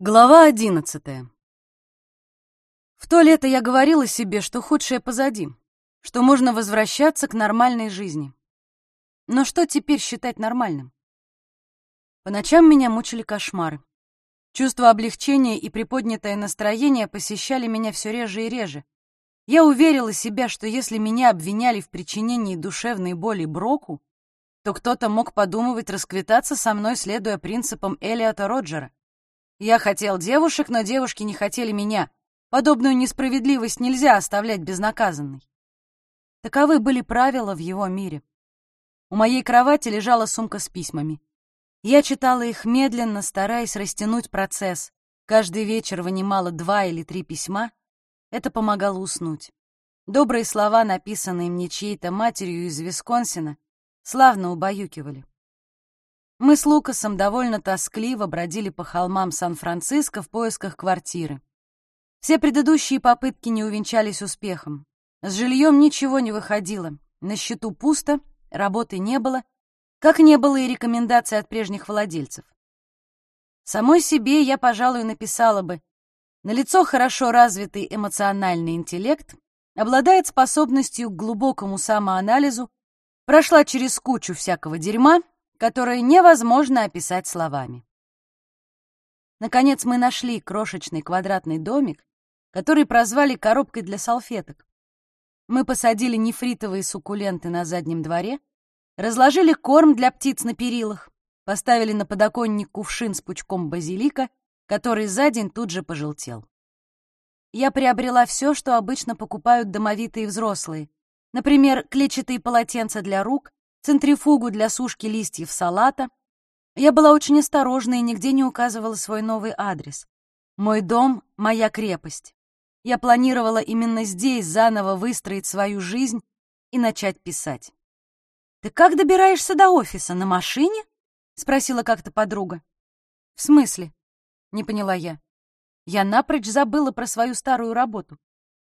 Глава одиннадцатая. В то лето я говорила себе, что худшее позади, что можно возвращаться к нормальной жизни. Но что теперь считать нормальным? По ночам меня мучили кошмары. Чувство облегчения и приподнятое настроение посещали меня все реже и реже. Я уверила себя, что если меня обвиняли в причинении душевной боли Броку, то кто-то мог подумывать расквитаться со мной, следуя принципам Элиота Роджера. Я хотел девушек, но девушки не хотели меня. Подобную несправедливость нельзя оставлять безнаказанной. Таковы были правила в его мире. У моей кровати лежала сумка с письмами. Я читала их медленно, стараясь растянуть процесс. Каждый вечер вынимала два или три письма. Это помогало уснуть. Добрые слова, написанные мне чьей-то матерью из Висконсина, славно убаюкивали. Мы с Лукасом довольно тоскливо бродили по холмам Сан-Франциско в поисках квартиры. Все предыдущие попытки не увенчались успехом. С жильем ничего не выходило. На счету пусто, работы не было, как не было и рекомендаций от прежних владельцев. Самой себе я, пожалуй, написала бы «Налицо хорошо развитый эмоциональный интеллект, обладает способностью к глубокому самоанализу, прошла через кучу всякого дерьма, которое невозможно описать словами. Наконец мы нашли крошечный квадратный домик, который прозвали коробкой для салфеток. Мы посадили нефритовые суккуленты на заднем дворе, разложили корм для птиц на перилах, поставили на подоконник кувшин с пучком базилика, который за день тут же пожелтел. Я приобрела все, что обычно покупают домовитые взрослые. Например, клетчатые полотенца для рук, центрифугу для сушки листьев салата. Я была очень осторожна и нигде не указывала свой новый адрес. Мой дом — моя крепость. Я планировала именно здесь заново выстроить свою жизнь и начать писать. «Ты как добираешься до офиса? На машине?» — спросила как-то подруга. «В смысле?» — не поняла я. Я напрочь забыла про свою старую работу.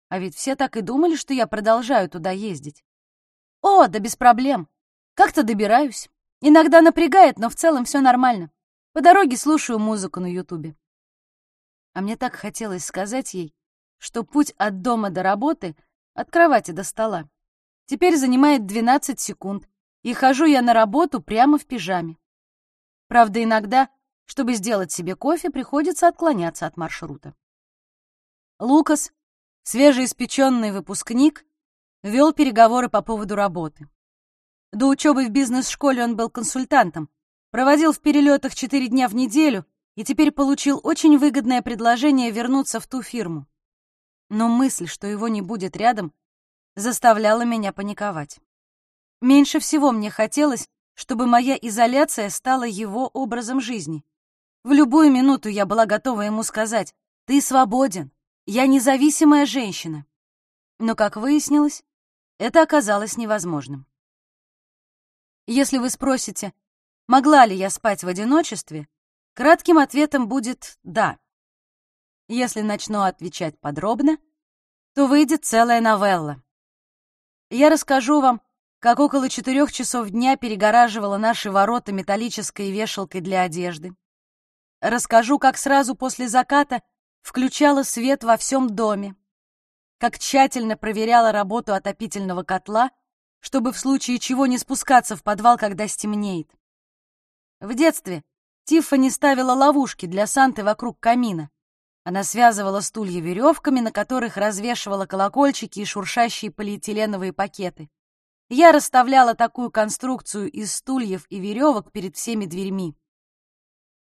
А ведь все так и думали, что я продолжаю туда ездить. «О, да без проблем. Как-то добираюсь. Иногда напрягает, но в целом все нормально. По дороге слушаю музыку на Ютубе. А мне так хотелось сказать ей, что путь от дома до работы, от кровати до стола, теперь занимает 12 секунд, и хожу я на работу прямо в пижаме. Правда, иногда, чтобы сделать себе кофе, приходится отклоняться от маршрута. Лукас, свежеиспеченный выпускник, вел переговоры по поводу работы. До учебы в бизнес-школе он был консультантом, проводил в перелетах четыре дня в неделю и теперь получил очень выгодное предложение вернуться в ту фирму. Но мысль, что его не будет рядом, заставляла меня паниковать. Меньше всего мне хотелось, чтобы моя изоляция стала его образом жизни. В любую минуту я была готова ему сказать «Ты свободен, я независимая женщина». Но, как выяснилось, это оказалось невозможным. Если вы спросите, могла ли я спать в одиночестве, кратким ответом будет «да». Если начну отвечать подробно, то выйдет целая новелла. Я расскажу вам, как около четырех часов дня перегораживала наши ворота металлической вешалкой для одежды. Расскажу, как сразу после заката включала свет во всем доме, как тщательно проверяла работу отопительного котла — чтобы в случае чего не спускаться в подвал, когда стемнеет. В детстве Тиффани ставила ловушки для Санты вокруг камина. Она связывала стулья веревками, на которых развешивала колокольчики и шуршащие полиэтиленовые пакеты. Я расставляла такую конструкцию из стульев и веревок перед всеми дверьми.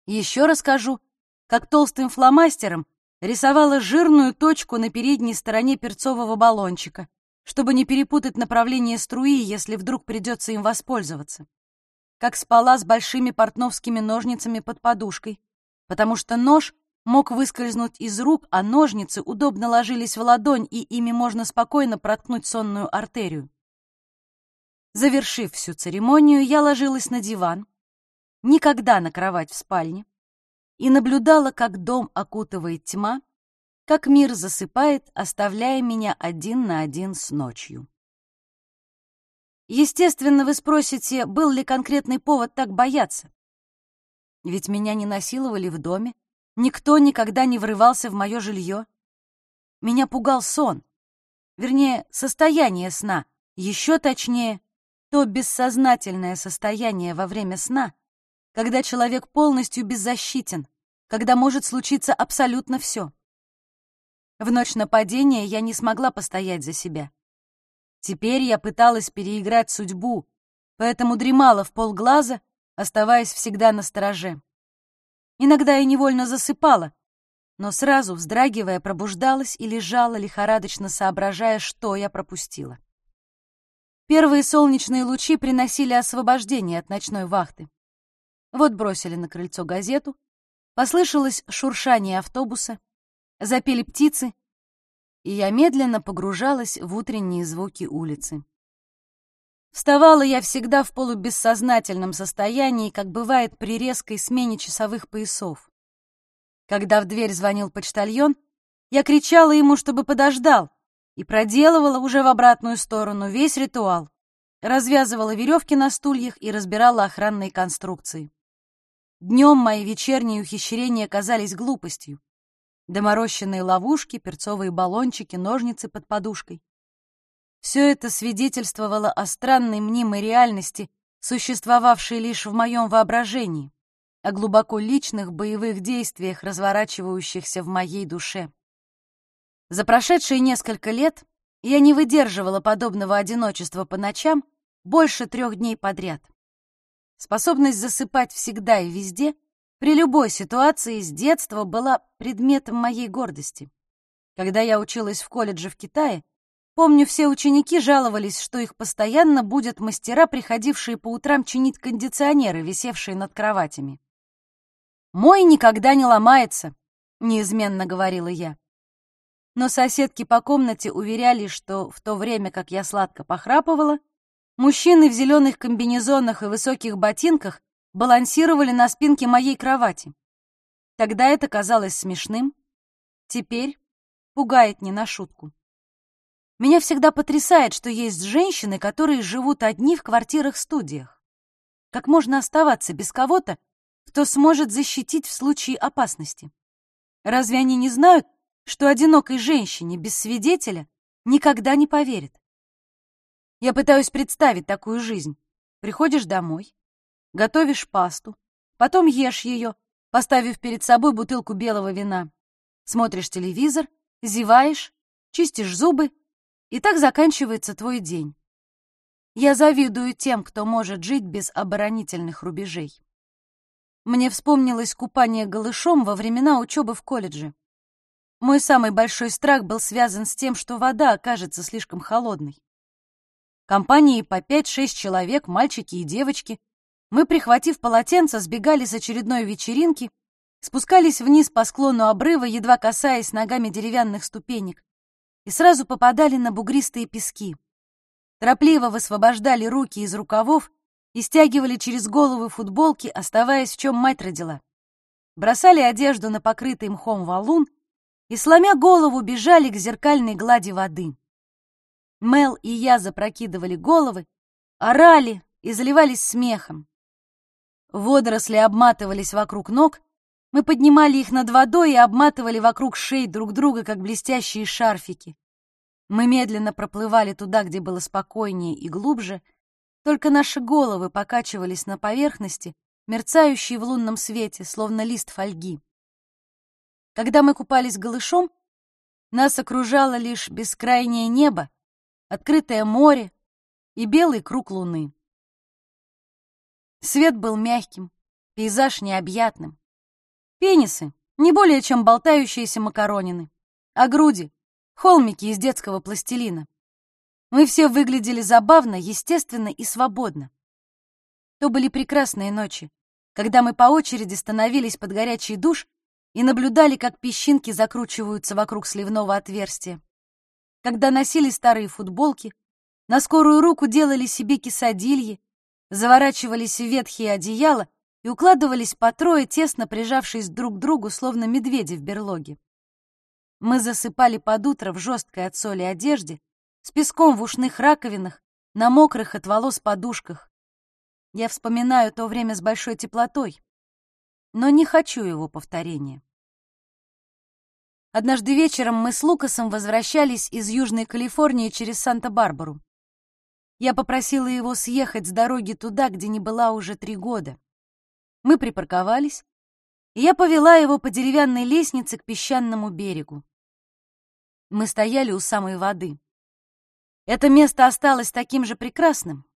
Еще расскажу, как толстым фломастером рисовала жирную точку на передней стороне перцового баллончика чтобы не перепутать направление струи, если вдруг придется им воспользоваться. Как спала с большими портновскими ножницами под подушкой, потому что нож мог выскользнуть из рук, а ножницы удобно ложились в ладонь, и ими можно спокойно проткнуть сонную артерию. Завершив всю церемонию, я ложилась на диван, никогда на кровать в спальне, и наблюдала, как дом окутывает тьма, как мир засыпает, оставляя меня один на один с ночью. Естественно, вы спросите, был ли конкретный повод так бояться? Ведь меня не насиловали в доме, Никто никогда не врывался в мое жилье. Меня пугал сон, вернее, состояние сна, еще точнее, то бессознательное состояние во время сна, когда человек полностью беззащитен, когда может случиться абсолютно все. В ночь нападения я не смогла постоять за себя. Теперь я пыталась переиграть судьбу, поэтому дремала в полглаза, оставаясь всегда на стороже. Иногда я невольно засыпала, но сразу, вздрагивая, пробуждалась и лежала, лихорадочно соображая, что я пропустила. Первые солнечные лучи приносили освобождение от ночной вахты. Вот бросили на крыльцо газету, послышалось шуршание автобуса, запели птицы, и я медленно погружалась в утренние звуки улицы. Вставала я всегда в полубессознательном состоянии, как бывает при резкой смене часовых поясов. Когда в дверь звонил почтальон, я кричала ему, чтобы подождал, и проделывала уже в обратную сторону весь ритуал. Развязывала веревки на стульях и разбирала охранные конструкции. Днем мои вечерние ухищрения казались глупостью. Доморощенные ловушки, перцовые баллончики, ножницы под подушкой. Все это свидетельствовало о странной мнимой реальности, существовавшей лишь в моем воображении, о глубоко личных боевых действиях, разворачивающихся в моей душе. За прошедшие несколько лет я не выдерживала подобного одиночества по ночам больше трех дней подряд. Способность засыпать всегда и везде, при любой ситуации с детства была предметом моей гордости. Когда я училась в колледже в Китае, помню, все ученики жаловались, что их постоянно будут мастера, приходившие по утрам чинить кондиционеры, висевшие над кроватями. «Мой никогда не ломается», — неизменно говорила я. Но соседки по комнате уверяли, что в то время, как я сладко похрапывала, Мужчины в зеленых комбинезонах и высоких ботинках балансировали на спинке моей кровати. Тогда это казалось смешным, теперь пугает не на шутку. Меня всегда потрясает, что есть женщины, которые живут одни в квартирах-студиях. Как можно оставаться без кого-то, кто сможет защитить в случае опасности? Разве они не знают, что одинокой женщине без свидетеля никогда не поверят? Я пытаюсь представить такую жизнь. Приходишь домой, готовишь пасту, потом ешь ее, поставив перед собой бутылку белого вина. Смотришь телевизор, зеваешь, чистишь зубы, и так заканчивается твой день. Я завидую тем, кто может жить без оборонительных рубежей. Мне вспомнилось купание голышом во времена учебы в колледже. Мой самый большой страх был связан с тем, что вода окажется слишком холодной. Компанией по 5-6 человек, мальчики и девочки, мы, прихватив полотенце, сбегали с очередной вечеринки, спускались вниз по склону обрыва, едва касаясь ногами деревянных ступенек, и сразу попадали на бугристые пески. Торопливо высвобождали руки из рукавов и стягивали через головы футболки, оставаясь в чем мать родила. Бросали одежду на покрытый мхом валун и, сломя голову, бежали к зеркальной глади воды. Мел и я запрокидывали головы, орали и заливались смехом. Водоросли обматывались вокруг ног, мы поднимали их над водой и обматывали вокруг шеи друг друга, как блестящие шарфики. Мы медленно проплывали туда, где было спокойнее и глубже, только наши головы покачивались на поверхности, мерцающей в лунном свете, словно лист фольги. Когда мы купались голышом, нас окружало лишь бескрайнее небо, открытое море и белый круг луны. Свет был мягким, пейзаж необъятным. Пенисы — не более чем болтающиеся макаронины, а груди — холмики из детского пластилина. Мы все выглядели забавно, естественно и свободно. То были прекрасные ночи, когда мы по очереди становились под горячий душ и наблюдали, как песчинки закручиваются вокруг сливного отверстия когда носили старые футболки, на скорую руку делали себе кисадильи, заворачивались в ветхие одеяла и укладывались по трое, тесно прижавшись друг к другу, словно медведи в берлоге. Мы засыпали под утро в жесткой от соли одежде, с песком в ушных раковинах, на мокрых от волос подушках. Я вспоминаю то время с большой теплотой, но не хочу его повторения. Однажды вечером мы с Лукасом возвращались из Южной Калифорнии через Санта-Барбару. Я попросила его съехать с дороги туда, где не была уже три года. Мы припарковались, и я повела его по деревянной лестнице к песчаному берегу. Мы стояли у самой воды. Это место осталось таким же прекрасным,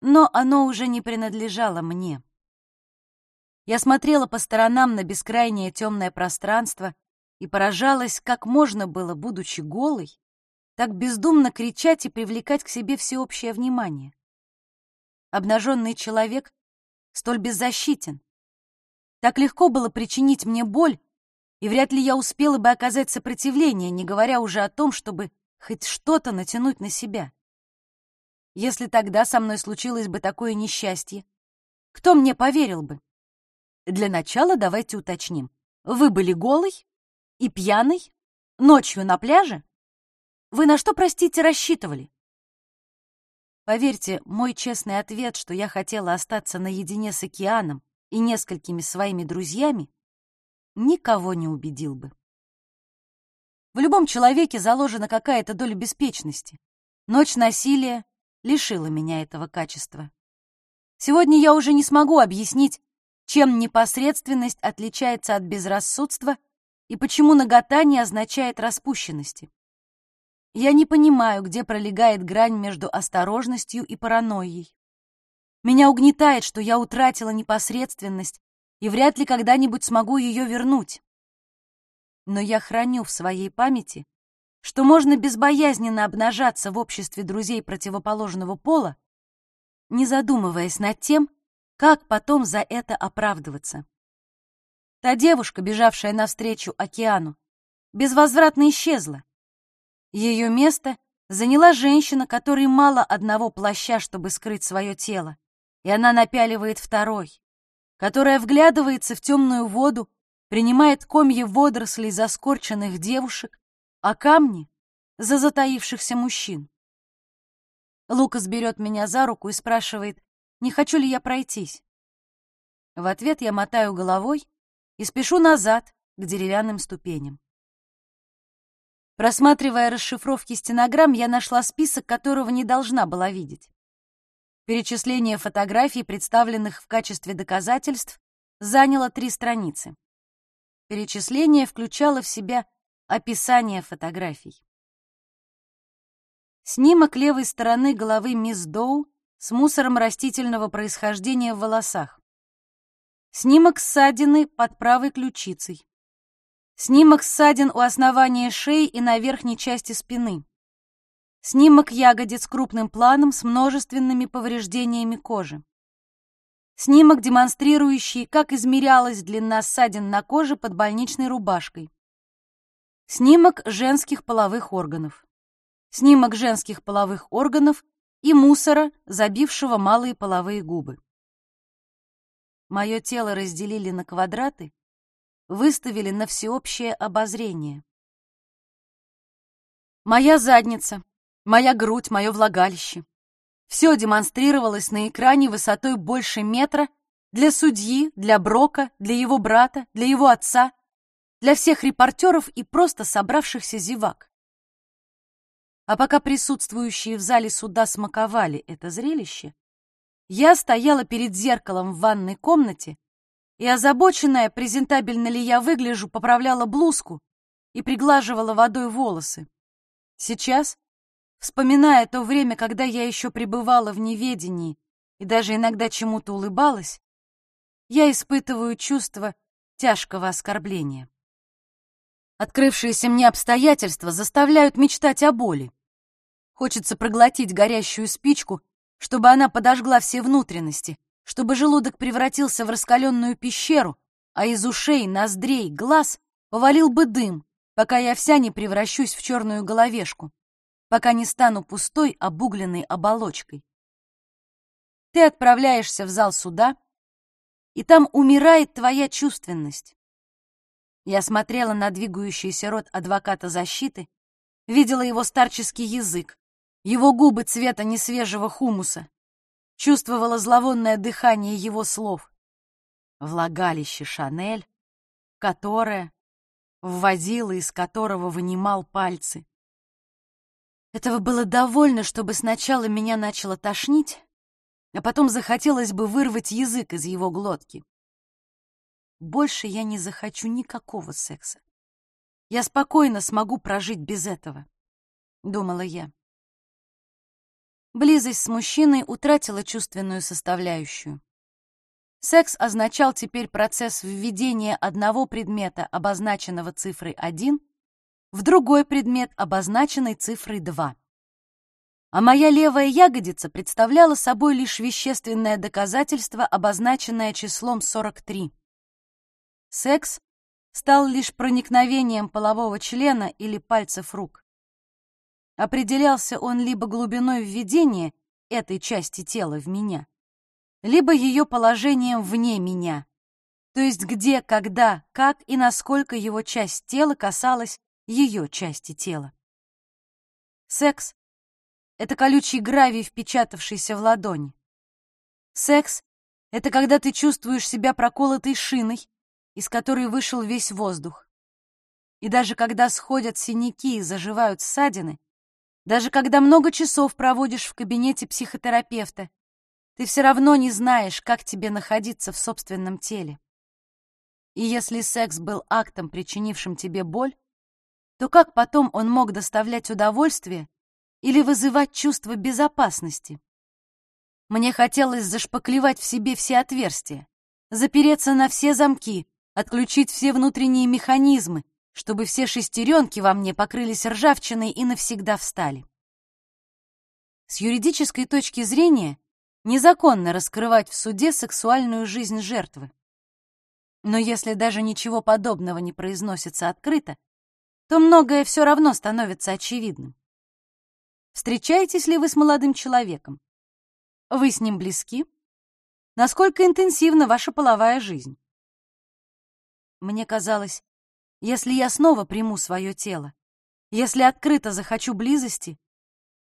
но оно уже не принадлежало мне. Я смотрела по сторонам на бескрайнее темное пространство и поражалась, как можно было, будучи голой, так бездумно кричать и привлекать к себе всеобщее внимание. Обнаженный человек столь беззащитен. Так легко было причинить мне боль, и вряд ли я успела бы оказать сопротивление, не говоря уже о том, чтобы хоть что-то натянуть на себя. Если тогда со мной случилось бы такое несчастье, кто мне поверил бы? Для начала давайте уточним. Вы были голый и пьяный ночью на пляже? Вы на что, простите, рассчитывали? Поверьте, мой честный ответ, что я хотела остаться наедине с океаном и несколькими своими друзьями, никого не убедил бы. В любом человеке заложена какая-то доля беспечности. Ночь насилия лишила меня этого качества. Сегодня я уже не смогу объяснить, чем непосредственность отличается от безрассудства и почему нагота не означает распущенности. Я не понимаю, где пролегает грань между осторожностью и паранойей. Меня угнетает, что я утратила непосредственность и вряд ли когда-нибудь смогу ее вернуть. Но я храню в своей памяти что можно безбоязненно обнажаться в обществе друзей противоположного пола, не задумываясь над тем, как потом за это оправдываться. Та девушка, бежавшая навстречу океану, безвозвратно исчезла. Ее место заняла женщина, которой мало одного плаща, чтобы скрыть свое тело, и она напяливает второй, которая вглядывается в темную воду, принимает комья водорослей заскорченных девушек а камни — за затаившихся мужчин. Лукас берет меня за руку и спрашивает, не хочу ли я пройтись. В ответ я мотаю головой и спешу назад к деревянным ступеням. Просматривая расшифровки стенограмм, я нашла список, которого не должна была видеть. Перечисление фотографий, представленных в качестве доказательств, заняло три страницы. Перечисление включало в себя Описание фотографий. Снимок левой стороны головы мисс Доу с мусором растительного происхождения в волосах. Снимок ссадины под правой ключицей. Снимок ссадин у основания шеи и на верхней части спины. Снимок ягодиц крупным планом с множественными повреждениями кожи. Снимок, демонстрирующий, как измерялась длина ссадин на коже под больничной рубашкой. Снимок женских половых органов. Снимок женских половых органов и мусора, забившего малые половые губы. Мое тело разделили на квадраты, выставили на всеобщее обозрение. Моя задница, моя грудь, мое влагалище. Все демонстрировалось на экране высотой больше метра для судьи, для Брока, для его брата, для его отца, для всех репортеров и просто собравшихся зевак. А пока присутствующие в зале суда смаковали это зрелище, я стояла перед зеркалом в ванной комнате и, озабоченная, презентабельно ли я выгляжу, поправляла блузку и приглаживала водой волосы. Сейчас, вспоминая то время, когда я еще пребывала в неведении и даже иногда чему-то улыбалась, я испытываю чувство тяжкого оскорбления. Открывшиеся мне обстоятельства заставляют мечтать о боли. Хочется проглотить горящую спичку, чтобы она подожгла все внутренности, чтобы желудок превратился в раскаленную пещеру, а из ушей, ноздрей, глаз повалил бы дым, пока я вся не превращусь в черную головешку, пока не стану пустой обугленной оболочкой. Ты отправляешься в зал суда, и там умирает твоя чувственность. Я смотрела на двигающийся рот адвоката защиты, видела его старческий язык, его губы цвета несвежего хумуса, чувствовала зловонное дыхание его слов. Влагалище Шанель, которое... вводил и из которого вынимал пальцы. Этого было довольно, чтобы сначала меня начало тошнить, а потом захотелось бы вырвать язык из его глотки. Больше я не захочу никакого секса. Я спокойно смогу прожить без этого, — думала я. Близость с мужчиной утратила чувственную составляющую. Секс означал теперь процесс введения одного предмета, обозначенного цифрой 1, в другой предмет, обозначенный цифрой 2. А моя левая ягодица представляла собой лишь вещественное доказательство, обозначенное числом 43. Секс стал лишь проникновением полового члена или пальцев рук. Определялся он либо глубиной введения этой части тела в меня, либо ее положением вне меня, то есть где, когда, как и насколько его часть тела касалась ее части тела. Секс — это колючий гравий, впечатавшийся в ладони. Секс — это когда ты чувствуешь себя проколотой шиной, из которой вышел весь воздух. И даже когда сходят синяки и заживают ссадины, даже когда много часов проводишь в кабинете психотерапевта, ты все равно не знаешь, как тебе находиться в собственном теле. И если секс был актом, причинившим тебе боль, то как потом он мог доставлять удовольствие или вызывать чувство безопасности? Мне хотелось зашпаклевать в себе все отверстия, запереться на все замки, отключить все внутренние механизмы, чтобы все шестеренки во мне покрылись ржавчиной и навсегда встали. С юридической точки зрения незаконно раскрывать в суде сексуальную жизнь жертвы. Но если даже ничего подобного не произносится открыто, то многое все равно становится очевидным. Встречаетесь ли вы с молодым человеком? Вы с ним близки? Насколько интенсивна ваша половая жизнь? Мне казалось, если я снова приму свое тело, если открыто захочу близости,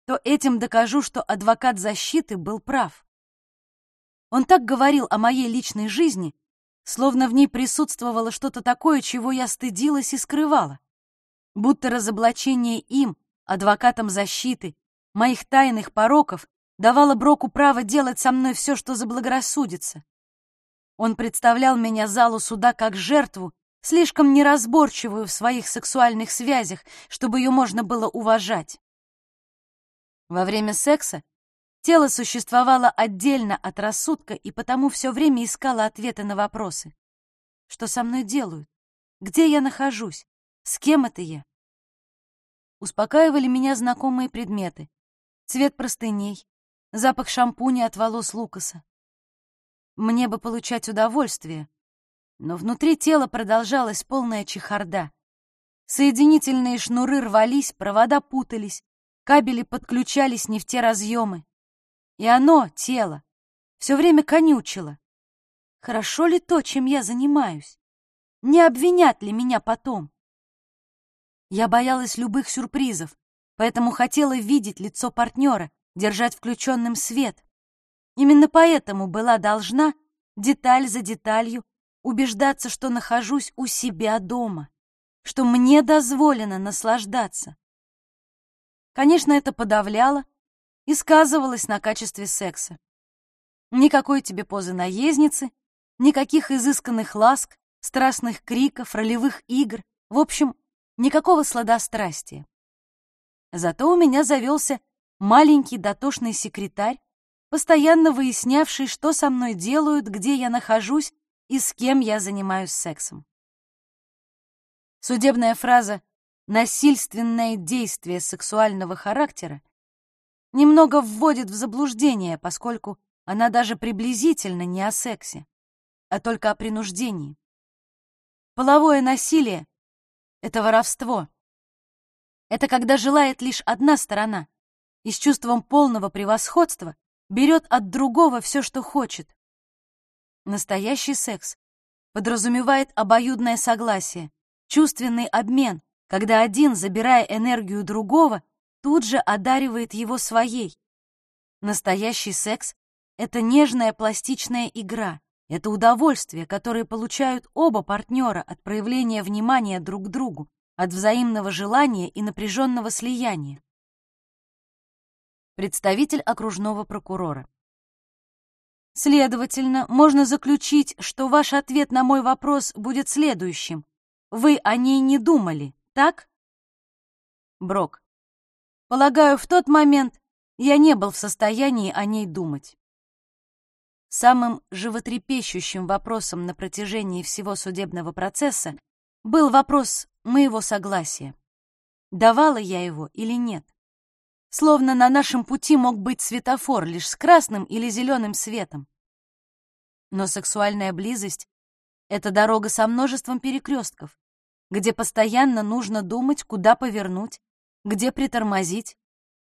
то этим докажу, что адвокат защиты был прав. Он так говорил о моей личной жизни, словно в ней присутствовало что-то такое, чего я стыдилась и скрывала. Будто разоблачение им, адвокатом защиты, моих тайных пороков давало Броку право делать со мной все, что заблагорассудится. Он представлял меня залу суда как жертву, слишком неразборчивую в своих сексуальных связях, чтобы ее можно было уважать. Во время секса тело существовало отдельно от рассудка и потому все время искало ответы на вопросы. Что со мной делают? Где я нахожусь? С кем это я? Успокаивали меня знакомые предметы. Цвет простыней, запах шампуня от волос Лукаса. Мне бы получать удовольствие, но внутри тела продолжалась полная чехарда. Соединительные шнуры рвались, провода путались, кабели подключались не в те разъемы. И оно, тело, все время конючило. Хорошо ли то, чем я занимаюсь? Не обвинят ли меня потом? Я боялась любых сюрпризов, поэтому хотела видеть лицо партнера, держать включенным свет. Именно поэтому была должна, деталь за деталью, убеждаться, что нахожусь у себя дома, что мне дозволено наслаждаться. Конечно, это подавляло и сказывалось на качестве секса. Никакой тебе позы наездницы, никаких изысканных ласк, страстных криков, ролевых игр, в общем, никакого сладострастия. Зато у меня завелся маленький дотошный секретарь, постоянно выяснявший, что со мной делают, где я нахожусь и с кем я занимаюсь сексом. Судебная фраза «насильственное действие сексуального характера» немного вводит в заблуждение, поскольку она даже приблизительно не о сексе, а только о принуждении. Половое насилие — это воровство. Это когда желает лишь одна сторона и с чувством полного превосходства берет от другого все, что хочет. Настоящий секс подразумевает обоюдное согласие, чувственный обмен, когда один, забирая энергию другого, тут же одаривает его своей. Настоящий секс — это нежная пластичная игра, — это удовольствие, которое получают оба партнера от проявления внимания друг к другу, от взаимного желания и напряженного слияния. Представитель окружного прокурора. Следовательно, можно заключить, что ваш ответ на мой вопрос будет следующим. Вы о ней не думали, так? Брок. Полагаю, в тот момент я не был в состоянии о ней думать. Самым животрепещущим вопросом на протяжении всего судебного процесса был вопрос моего согласия. Давала я его или нет? Словно на нашем пути мог быть светофор лишь с красным или зеленым светом. Но сексуальная близость — это дорога со множеством перекрестков, где постоянно нужно думать, куда повернуть, где притормозить,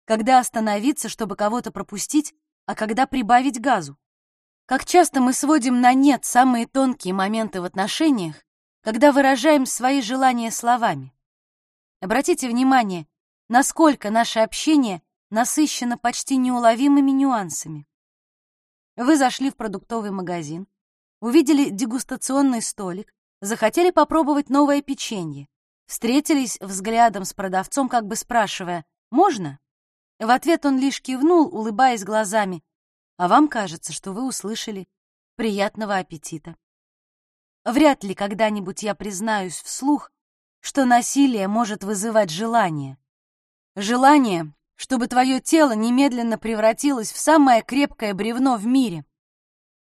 когда остановиться, чтобы кого-то пропустить, а когда прибавить газу. Как часто мы сводим на нет самые тонкие моменты в отношениях, когда выражаем свои желания словами. Обратите внимание, насколько наше общение насыщено почти неуловимыми нюансами. Вы зашли в продуктовый магазин, увидели дегустационный столик, захотели попробовать новое печенье, встретились взглядом с продавцом, как бы спрашивая «Можно?». В ответ он лишь кивнул, улыбаясь глазами, а вам кажется, что вы услышали «приятного аппетита». Вряд ли когда-нибудь я признаюсь вслух, что насилие может вызывать желание. Желание, чтобы твое тело немедленно превратилось в самое крепкое бревно в мире.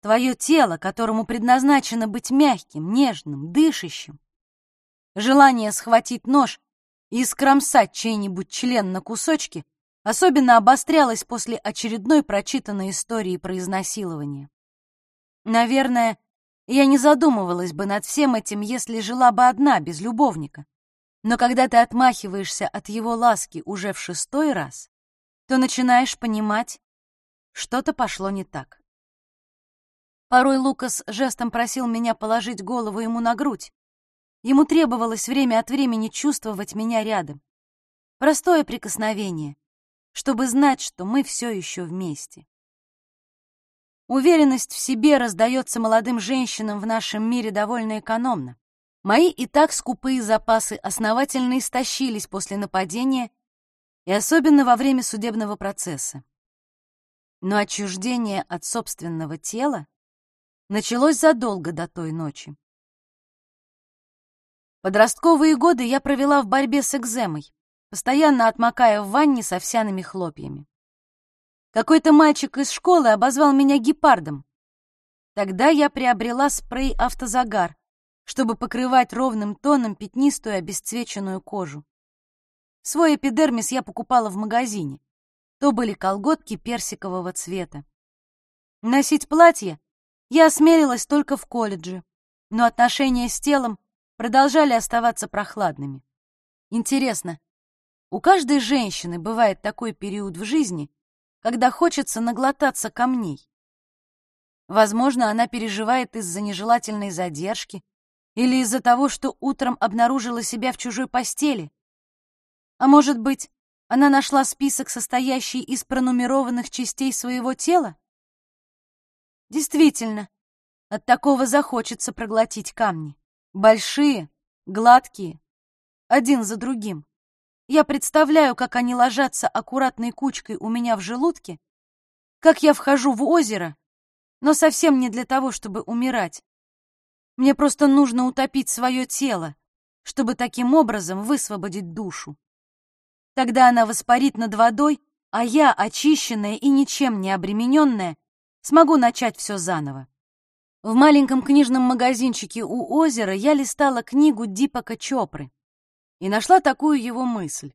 Твое тело, которому предназначено быть мягким, нежным, дышащим. Желание схватить нож и скромсать чей-нибудь член на кусочки особенно обострялось после очередной прочитанной истории про изнасилование. Наверное, я не задумывалась бы над всем этим, если жила бы одна, без любовника. Но когда ты отмахиваешься от его ласки уже в шестой раз, то начинаешь понимать, что-то пошло не так. Порой Лукас жестом просил меня положить голову ему на грудь. Ему требовалось время от времени чувствовать меня рядом. Простое прикосновение, чтобы знать, что мы все еще вместе. Уверенность в себе раздается молодым женщинам в нашем мире довольно экономно. Мои и так скупые запасы основательно истощились после нападения и особенно во время судебного процесса. Но отчуждение от собственного тела началось задолго до той ночи. Подростковые годы я провела в борьбе с экземой постоянно отмокая в ванне с овсяными хлопьями. Какой-то мальчик из школы обозвал меня гепардом. Тогда я приобрела спрей «Автозагар», чтобы покрывать ровным тоном пятнистую обесцвеченную кожу. Свой эпидермис я покупала в магазине. То были колготки персикового цвета. Носить платье я осмелилась только в колледже, но отношения с телом продолжали оставаться прохладными. Интересно, у каждой женщины бывает такой период в жизни, когда хочется наглотаться камней. Возможно, она переживает из-за нежелательной задержки или из-за того, что утром обнаружила себя в чужой постели. А может быть, она нашла список, состоящий из пронумерованных частей своего тела? Действительно, от такого захочется проглотить камни. Большие, гладкие, один за другим. Я представляю, как они ложатся аккуратной кучкой у меня в желудке, как я вхожу в озеро, но совсем не для того, чтобы умирать. Мне просто нужно утопить свое тело, чтобы таким образом высвободить душу. Тогда она воспарит над водой, а я, очищенная и ничем не обремененная, смогу начать все заново. В маленьком книжном магазинчике у озера я листала книгу Дипака Чопры и нашла такую его мысль.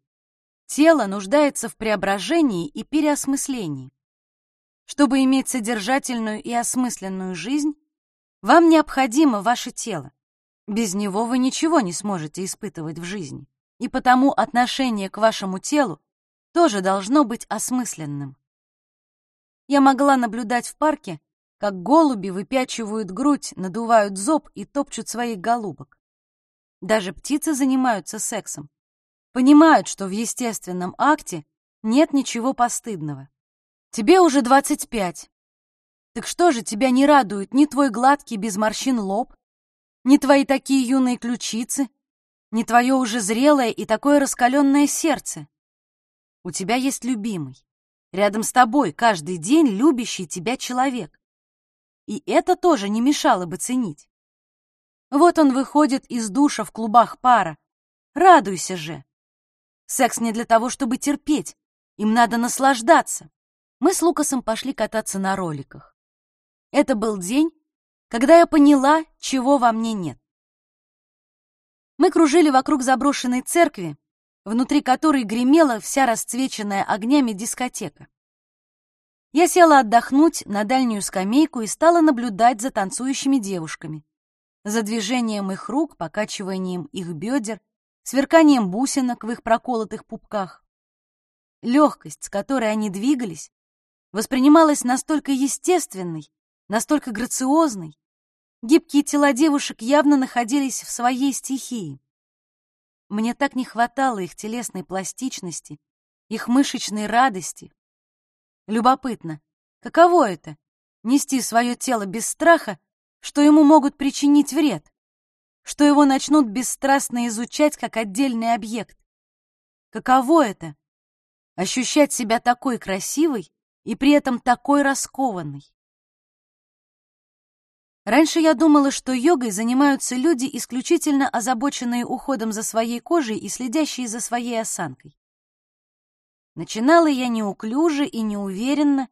Тело нуждается в преображении и переосмыслении. Чтобы иметь содержательную и осмысленную жизнь, вам необходимо ваше тело. Без него вы ничего не сможете испытывать в жизни. И потому отношение к вашему телу тоже должно быть осмысленным. Я могла наблюдать в парке, как голуби выпячивают грудь, надувают зоб и топчут своих голубок. Даже птицы занимаются сексом. Понимают, что в естественном акте нет ничего постыдного. Тебе уже 25. Так что же тебя не радует ни твой гладкий без морщин лоб, ни твои такие юные ключицы, ни твое уже зрелое и такое раскаленное сердце? У тебя есть любимый, рядом с тобой каждый день любящий тебя человек. И это тоже не мешало бы ценить. Вот он выходит из душа в клубах пара. Радуйся же. Секс не для того, чтобы терпеть. Им надо наслаждаться. Мы с Лукасом пошли кататься на роликах. Это был день, когда я поняла, чего во мне нет. Мы кружили вокруг заброшенной церкви, внутри которой гремела вся расцвеченная огнями дискотека. Я села отдохнуть на дальнюю скамейку и стала наблюдать за танцующими девушками, за движением их рук, покачиванием их бедер, сверканием бусинок в их проколотых пупках. Легкость, с которой они двигались, воспринималась настолько естественной, настолько грациозной. Гибкие тела девушек явно находились в своей стихии. Мне так не хватало их телесной пластичности, их мышечной радости. Любопытно, каково это — нести свое тело без страха, что ему могут причинить вред, что его начнут бесстрастно изучать как отдельный объект. Каково это — ощущать себя такой красивой и при этом такой раскованной? Раньше я думала, что йогой занимаются люди, исключительно озабоченные уходом за своей кожей и следящие за своей осанкой. Начинала я неуклюже и неуверенно,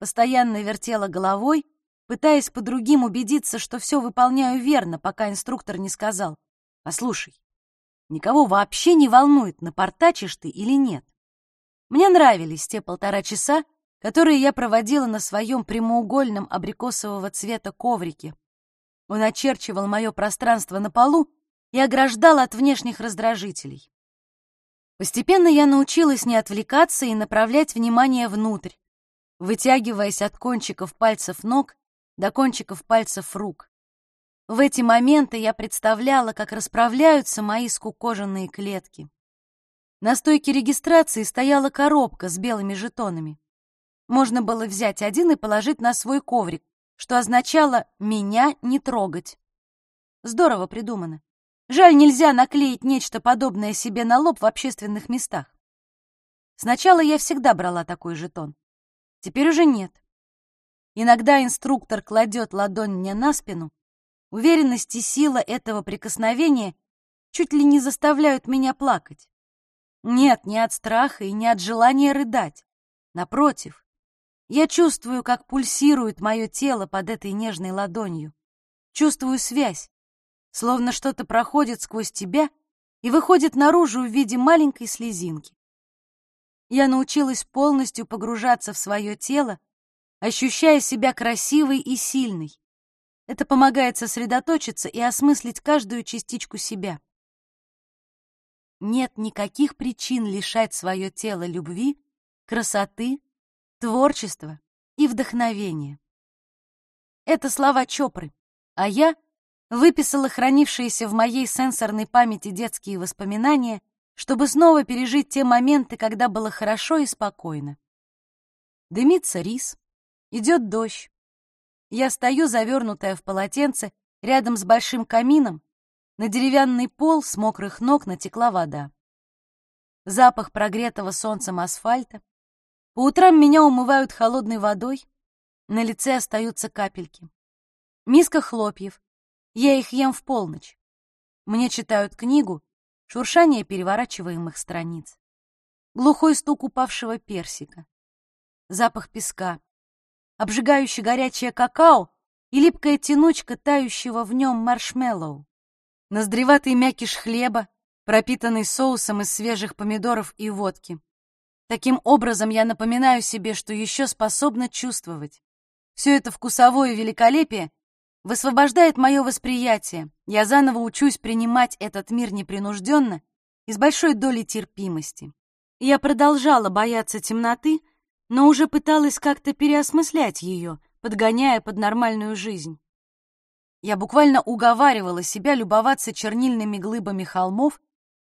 постоянно вертела головой, пытаясь по другим убедиться, что все выполняю верно, пока инструктор не сказал «Послушай, никого вообще не волнует, напортачишь ты или нет». Мне нравились те полтора часа, которые я проводила на своем прямоугольном абрикосового цвета коврике. Он очерчивал мое пространство на полу и ограждал от внешних раздражителей. Постепенно я научилась не отвлекаться и направлять внимание внутрь, вытягиваясь от кончиков пальцев ног до кончиков пальцев рук. В эти моменты я представляла, как расправляются мои скукоженные клетки. На стойке регистрации стояла коробка с белыми жетонами. Можно было взять один и положить на свой коврик, что означало «меня не трогать». Здорово придумано. Жаль, нельзя наклеить нечто подобное себе на лоб в общественных местах. Сначала я всегда брала такой жетон. Теперь уже нет. Иногда инструктор кладет ладонь мне на спину. Уверенность и сила этого прикосновения чуть ли не заставляют меня плакать. Нет, не от страха и не от желания рыдать. Напротив, я чувствую, как пульсирует мое тело под этой нежной ладонью. Чувствую связь, словно что-то проходит сквозь тебя и выходит наружу в виде маленькой слезинки. Я научилась полностью погружаться в свое тело, ощущая себя красивой и сильной. Это помогает сосредоточиться и осмыслить каждую частичку себя. Нет никаких причин лишать свое тело любви, красоты, творчества и вдохновения. Это слова Чопры, а я выписала хранившиеся в моей сенсорной памяти детские воспоминания, чтобы снова пережить те моменты, когда было хорошо и спокойно. Дымится рис, идет дождь. Я стою, завернутая в полотенце, рядом с большим камином, на деревянный пол с мокрых ног натекла вода. Запах прогретого солнцем асфальта, по утрам меня умывают холодной водой, на лице остаются капельки. Миска хлопьев. Я их ем в полночь. Мне читают книгу, шуршание переворачиваемых страниц. Глухой стук упавшего персика. Запах песка. Обжигающий горячее какао и липкая тянучка тающего в нем маршмеллоу. Ноздреватый мякиш хлеба, пропитанный соусом из свежих помидоров и водки. Таким образом, я напоминаю себе, что еще способна чувствовать. Все это вкусовое великолепие высвобождает мое восприятие. Я заново учусь принимать этот мир непринужденно и с большой долей терпимости. Я продолжала бояться темноты, но уже пыталась как-то переосмыслять ее, подгоняя под нормальную жизнь. Я буквально уговаривала себя любоваться чернильными глыбами холмов,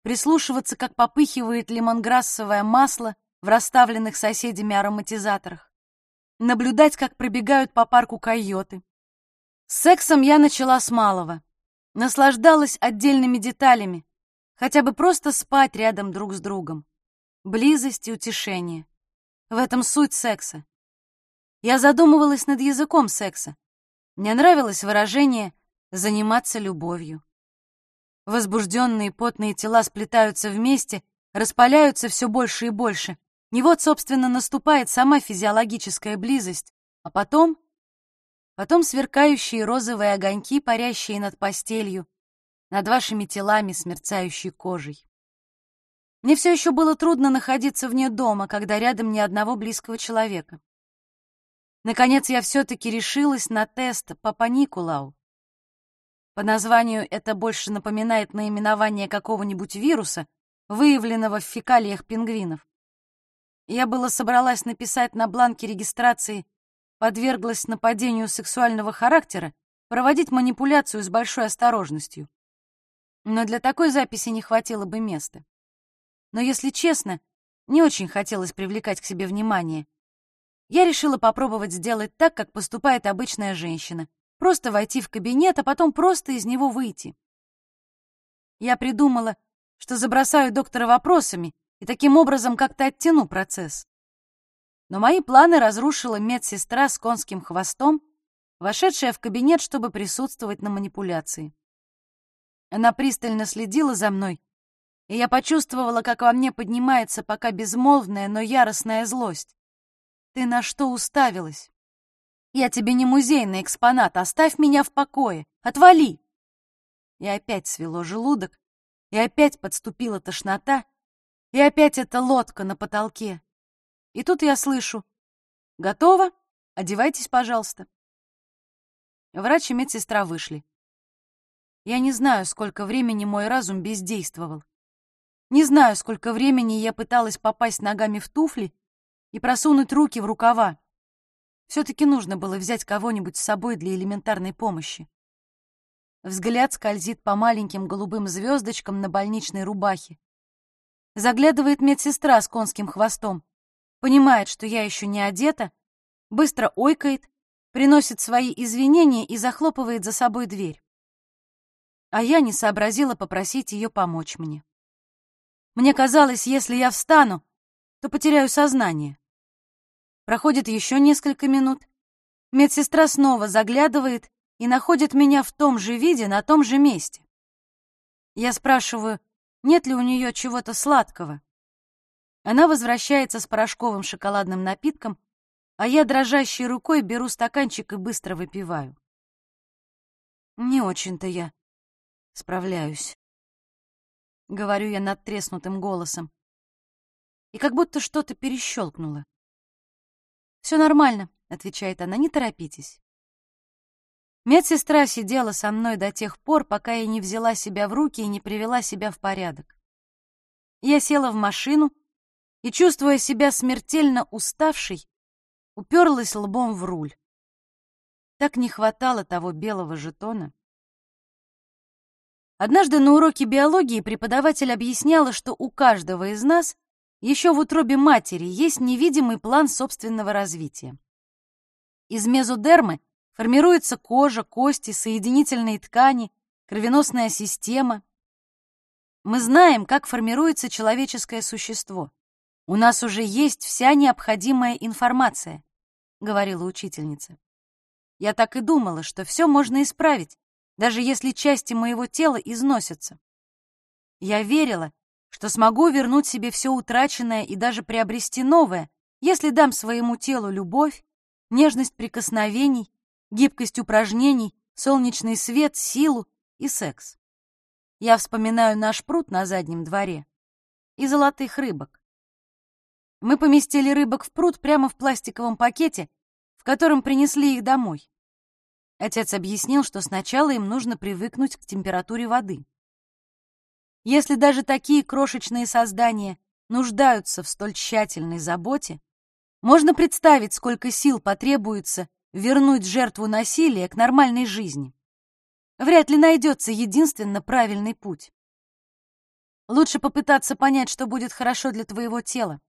прислушиваться, как попыхивает лимонграссовое масло в расставленных соседями ароматизаторах. наблюдать, как пробегают по парку койоты. С сексом я начала с малого. Наслаждалась отдельными деталями, хотя бы просто спать рядом друг с другом. Близость и утешение. В этом суть секса. Я задумывалась над языком секса. Мне нравилось выражение «заниматься любовью». Возбужденные потные тела сплетаются вместе, распаляются все больше и больше. И вот, собственно, наступает сама физиологическая близость, а потом... Потом сверкающие розовые огоньки, парящие над постелью, над вашими телами с мерцающей кожей. Мне все еще было трудно находиться вне дома, когда рядом ни одного близкого человека. Наконец, я все-таки решилась на тест Папа Никулау. По названию это больше напоминает наименование какого-нибудь вируса, выявленного в фекалиях пингвинов. Я было собралась написать на бланке регистрации «подверглась нападению сексуального характера», проводить манипуляцию с большой осторожностью. Но для такой записи не хватило бы места. Но, если честно, не очень хотелось привлекать к себе внимание, я решила попробовать сделать так, как поступает обычная женщина. Просто войти в кабинет, а потом просто из него выйти. Я придумала, что забросаю доктора вопросами и таким образом как-то оттяну процесс. Но мои планы разрушила медсестра с конским хвостом, вошедшая в кабинет, чтобы присутствовать на манипуляции. Она пристально следила за мной, и я почувствовала, как во мне поднимается пока безмолвная, но яростная злость. Ты на что уставилась? Я тебе не музейный экспонат, оставь меня в покое, отвали!» И опять свело желудок, и опять подступила тошнота, и опять эта лодка на потолке. И тут я слышу «Готово? Одевайтесь, пожалуйста». Врач и медсестра вышли. Я не знаю, сколько времени мой разум бездействовал. Не знаю, сколько времени я пыталась попасть ногами в туфли и просунуть руки в рукава. Все-таки нужно было взять кого-нибудь с собой для элементарной помощи. Взгляд скользит по маленьким голубым звездочкам на больничной рубахе. Заглядывает медсестра с конским хвостом, понимает, что я еще не одета, быстро ойкает, приносит свои извинения и захлопывает за собой дверь. А я не сообразила попросить ее помочь мне. Мне казалось, если я встану, то потеряю сознание. Проходит еще несколько минут. Медсестра снова заглядывает и находит меня в том же виде, на том же месте. Я спрашиваю, нет ли у нее чего-то сладкого. Она возвращается с порошковым шоколадным напитком, а я дрожащей рукой беру стаканчик и быстро выпиваю. Не очень-то я справляюсь. Говорю я надтреснутым голосом. И как будто что-то перещелкнуло. «Все нормально», — отвечает она, — «не торопитесь». Медсестра сидела со мной до тех пор, пока я не взяла себя в руки и не привела себя в порядок. Я села в машину и, чувствуя себя смертельно уставшей, уперлась лбом в руль. Так не хватало того белого жетона. Однажды на уроке биологии преподаватель объясняла, что у каждого из нас еще в утробе матери есть невидимый план собственного развития. Из мезодермы формируется кожа, кости, соединительные ткани, кровеносная система. Мы знаем, как формируется человеческое существо. У нас уже есть вся необходимая информация, говорила учительница. Я так и думала, что все можно исправить, даже если части моего тела износятся. Я верила, что смогу вернуть себе все утраченное и даже приобрести новое, если дам своему телу любовь, нежность прикосновений, гибкость упражнений, солнечный свет, силу и секс. Я вспоминаю наш пруд на заднем дворе и золотых рыбок. Мы поместили рыбок в пруд прямо в пластиковом пакете, в котором принесли их домой. Отец объяснил, что сначала им нужно привыкнуть к температуре воды. Если даже такие крошечные создания нуждаются в столь тщательной заботе, можно представить, сколько сил потребуется вернуть жертву насилия к нормальной жизни. Вряд ли найдется единственно правильный путь. Лучше попытаться понять, что будет хорошо для твоего тела.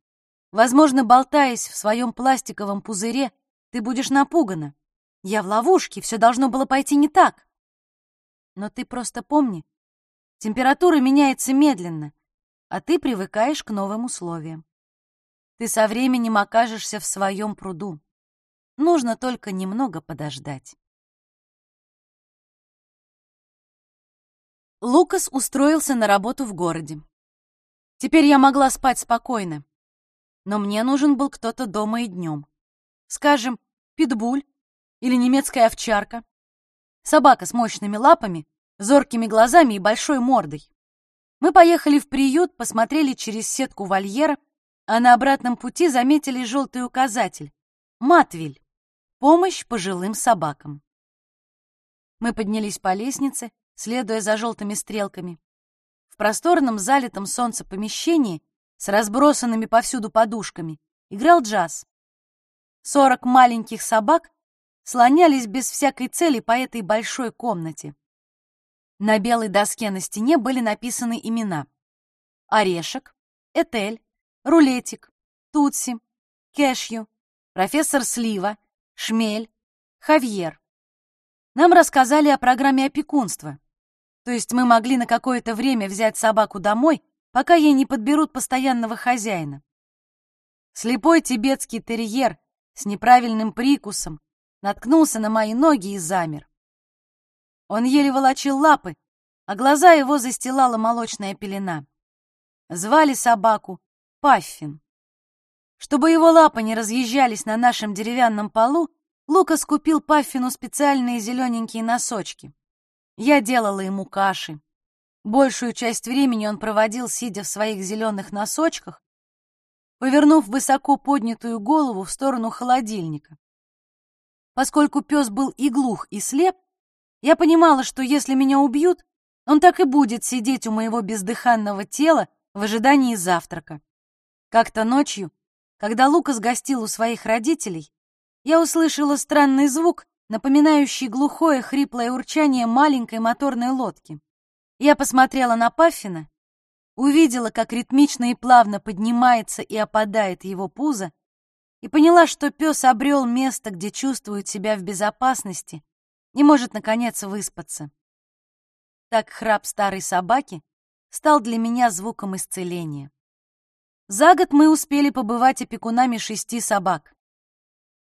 Возможно, болтаясь в своем пластиковом пузыре, ты будешь напугана. Я в ловушке, все должно было пойти не так. Но ты просто помни, температура меняется медленно, а ты привыкаешь к новым условиям. Ты со временем окажешься в своем пруду. Нужно только немного подождать. Лукас устроился на работу в городе. Теперь я могла спать спокойно. Но мне нужен был кто-то дома и днем. Скажем, питбуль или немецкая овчарка. Собака с мощными лапами, зоркими глазами и большой мордой. Мы поехали в приют, посмотрели через сетку вольера, а на обратном пути заметили желтый указатель «Матвиль. Помощь пожилым собакам». Мы поднялись по лестнице, следуя за желтыми стрелками. В просторном, залитом солнце помещении с разбросанными повсюду подушками играл джаз. Сорок маленьких собак слонялись без всякой цели по этой большой комнате. На белой доске на стене были написаны имена. Орешек, Этель, Рулетик, Тутси, Кэшью, профессор Слива, Шмель, Хавьер. Нам рассказали о программе опекунства, то есть мы могли на какое-то время взять собаку домой, пока ей не подберут постоянного хозяина. Слепой тибетский терьер с неправильным прикусом наткнулся на мои ноги и замер. Он еле волочил лапы, а глаза его застилала молочная пелена. Звали собаку Паффин. Чтобы его лапы не разъезжались на нашем деревянном полу, Лукас купил Паффину специальные зелененькие носочки. Я делала ему каши. Большую часть времени он проводил, сидя в своих зеленых носочках, повернув высоко поднятую голову в сторону холодильника. Поскольку пес был и глух, и слеп, я понимала, что если меня убьют, он так и будет сидеть у моего бездыханного тела в ожидании завтрака. Как-то ночью, когда Лукас гостил у своих родителей, я услышала странный звук, напоминающий глухое хриплое урчание маленькой моторной лодки. Я посмотрела на Паффина, увидела, как ритмично и плавно поднимается и опадает его пузо, и поняла, что пес обрел место, где чувствует себя в безопасности и может, наконец, выспаться. Так храп старой собаки стал для меня звуком исцеления. За год мы успели побывать опекунами шести собак.